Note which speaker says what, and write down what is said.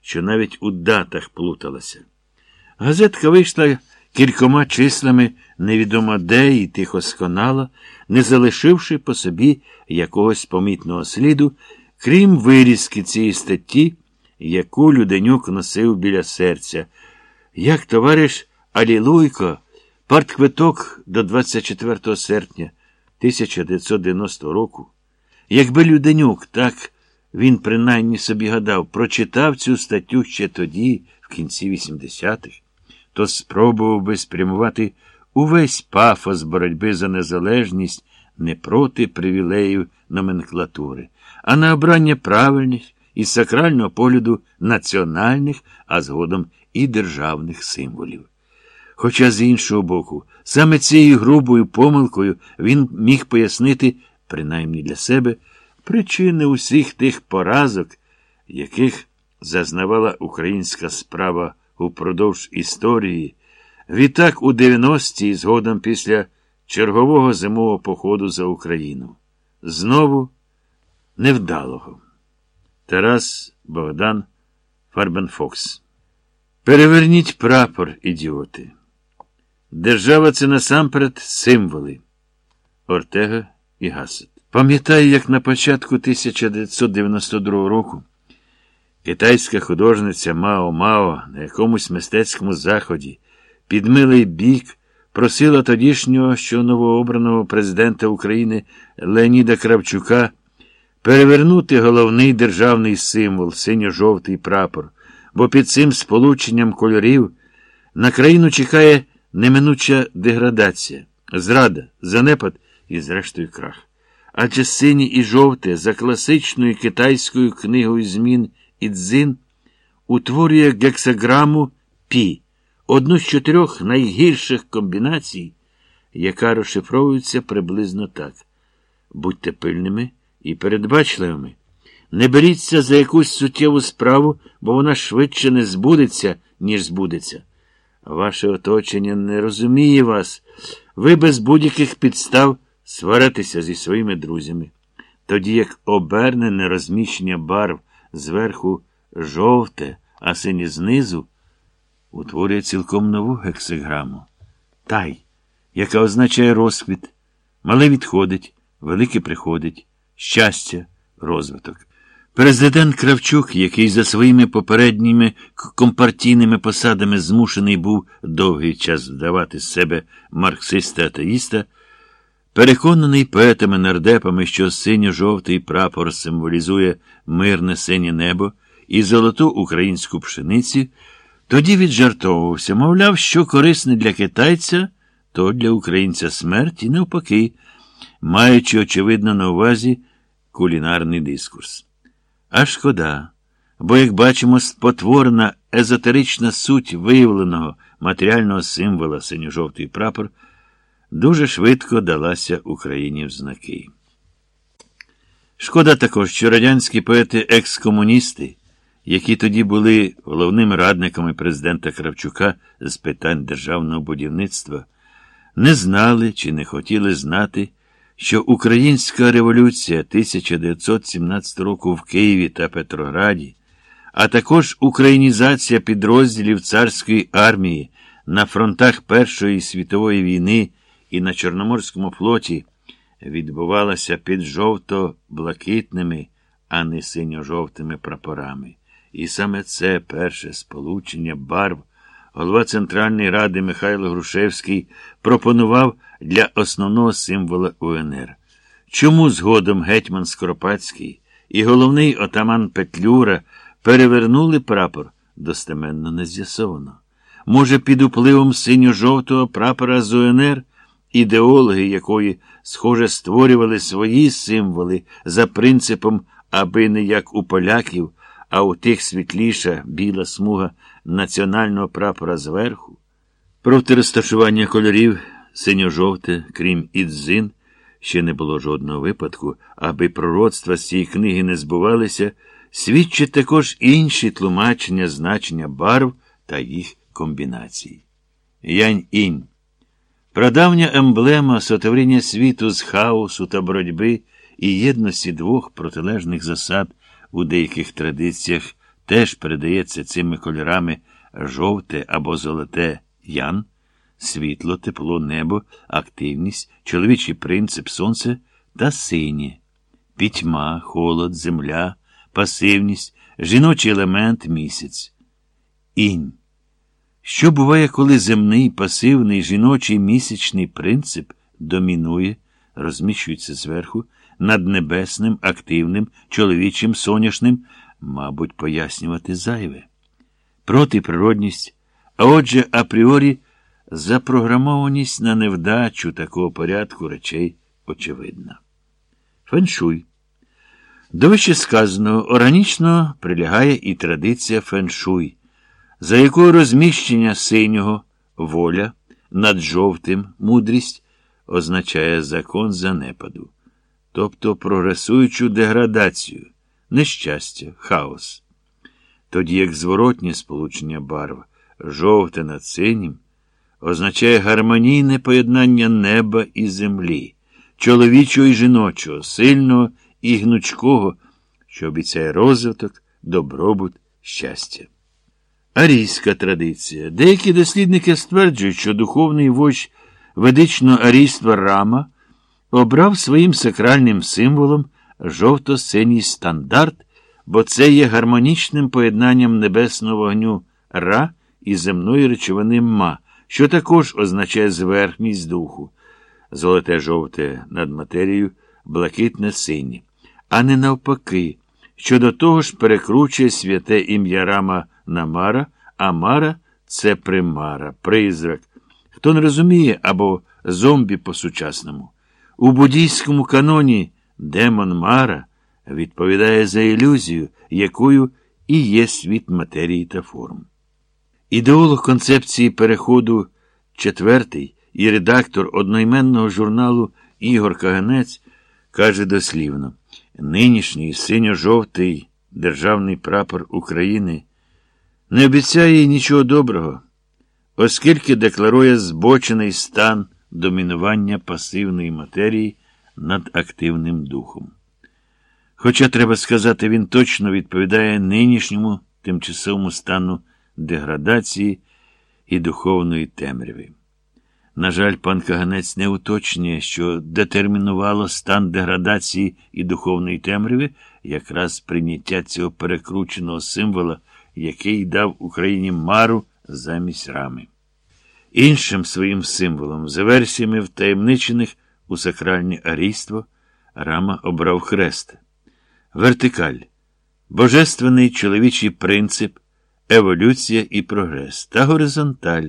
Speaker 1: що навіть у датах плуталася. Газетка вийшла кількома числами невідомо де і тихо сконала, не залишивши по собі якогось помітного сліду, крім вирізки цієї статті, яку Люденюк носив біля серця. Як товариш Алілуйко, партквиток до 24 серпня 1990 року. Якби Люденюк, так він принаймні собі гадав, прочитав цю статтю ще тоді, в кінці 80-х, то спробував би спрямувати увесь пафос боротьби за незалежність не проти привілеїв номенклатури, а на обрання правильних із сакрального погляду національних, а згодом і державних символів. Хоча, з іншого боку, саме цією грубою помилкою він міг пояснити, принаймні для себе, причини усіх тих поразок, яких зазнавала українська справа упродовж історії, відтак у 90-ті і згодом після чергового зимового походу за Україну. Знову невдалого. Тарас Богдан Фарбенфокс. Переверніть прапор, ідіоти. Держава це насамперед символи. Ортега-і-Гасет. Пам'ятаю, як на початку 1992 року китайська художниця Мао Мао на якомусь мистецькому заході під милий бік просила тодішнього щоновообраного президента України Леоніда Кравчука перевернути головний державний символ синьо-жовтий прапор, бо під цим сполученням кольорів на країну чекає неминуча деградація, зрада, занепад і, зрештою, крах. Адже синє і жовте за класичною китайською книгою змін Ідзин утворює гексаграму Пі, одну з чотирьох найгірших комбінацій, яка розшифровується приблизно так. Будьте пильними і передбачливими. Не беріться за якусь суттєву справу, бо вона швидше не збудеться, ніж збудеться. Ваше оточення не розуміє вас. Ви без будь-яких підстав сваритеся зі своїми друзями. Тоді як обернене розміщення барв зверху жовте, а сині знизу, утворює цілком нову гексаграму. Тай, яка означає розквіт, мале відходить, велике приходить, щастя, розвиток. Президент Кравчук, який за своїми попередніми компартійними посадами змушений був довгий час вдавати з себе марксиста-атеїста, переконаний поетами нардепами, що синьо-жовтий прапор символізує мирне синє небо і золоту українську пшениці, тоді віджартовувався, мовляв, що корисне для китайця, то для українця смерть і навпаки, маючи, очевидно, на увазі кулінарний дискурс. А шкода, бо, як бачимо, спотворена езотерична суть виявленого матеріального символа синьо-жовтий прапор дуже швидко далася Україні в знаки. Шкода також, що радянські поети-екскомуністи, які тоді були головними радниками президента Кравчука з питань державного будівництва, не знали чи не хотіли знати, що Українська революція 1917 року в Києві та Петрограді, а також українізація підрозділів царської армії на фронтах Першої світової війни і на Чорноморському флоті відбувалася під жовто-блакитними, а не синьо-жовтими прапорами. І саме це перше сполучення барв голова Центральної ради Михайло Грушевський пропонував для основного символа УНР. Чому згодом гетьман Скоропадський і головний отаман Петлюра перевернули прапор, достеменно не з'ясовано. Може, під впливом синьо-жовтого прапора з УНР, ідеологи якої, схоже, створювали свої символи за принципом, аби не як у поляків, а у тих світліша біла смуга національного прапора зверху. Проти розташування кольорів синьо-жовте, крім ідзин, ще не було жодного випадку, аби пророцтва з цієї книги не збувалися, свідчать також інші тлумачення значення барв та їх комбінацій. Янь-інь. Прадавня емблема сотворіння світу з хаосу та боротьби і єдності двох протилежних засад у деяких традиціях теж передається цими кольорами жовте або золоте ян, світло, тепло, небо, активність, чоловічий принцип сонце та синє, пітьма, холод, земля, пасивність, жіночий елемент місяць. Інь. Що буває, коли земний, пасивний, жіночий місячний принцип домінує, розміщується зверху, над небесним, активним, чоловічим, соняшним, мабуть, пояснювати зайве. Протиприродність, а отже, апріорі, запрограмованість на невдачу такого порядку речей очевидна. Феншуй. До вище сказаного органічно прилягає і традиція феншуй, за якою розміщення синього воля над жовтим мудрість означає закон занепаду, тобто прогресуючу деградацію, нещастя, хаос. Тоді як зворотнє сполучення барв жовте над синім означає гармонійне поєднання неба і землі, чоловічого і жіночого, сильного і гнучкого, що обіцяє розвиток, добробут, щастя. Арійська традиція. Деякі дослідники стверджують, що духовний вождь ведичного арійства Рама обрав своїм сакральним символом жовто-синій стандарт, бо це є гармонічним поєднанням небесного вогню Ра і земної речовини Ма, що також означає зверхність духу, золоте жовте над матерією, блакитне синє, а не навпаки, що до того ж перекручує святе ім'я Рама на Мара, а Мара це примара, призрак. Хто не розуміє або зомбі по-сучасному. У буддійському каноні демон Мара відповідає за ілюзію, якою і є світ матерії та форм. Ідеолог концепції переходу четвертий і редактор одноіменного журналу Ігор Каганець каже дослівно: нинішній синьо-жовтий державний прапор України не обіцяє їй нічого доброго, оскільки декларує збочений стан домінування пасивної матерії над активним духом. Хоча, треба сказати, він точно відповідає нинішньому тимчасовому стану деградації і духовної темряви. На жаль, пан Каганець не уточнює, що детермінувало стан деградації і духовної темряви якраз прийняття цього перекрученого символа, який дав Україні мару замість рами. Іншим своїм символом, за версіями втаємничених у сакральне арійство, рама обрав хрест. Вертикаль, божественний чоловічий принцип, еволюція і прогрес та горизонталь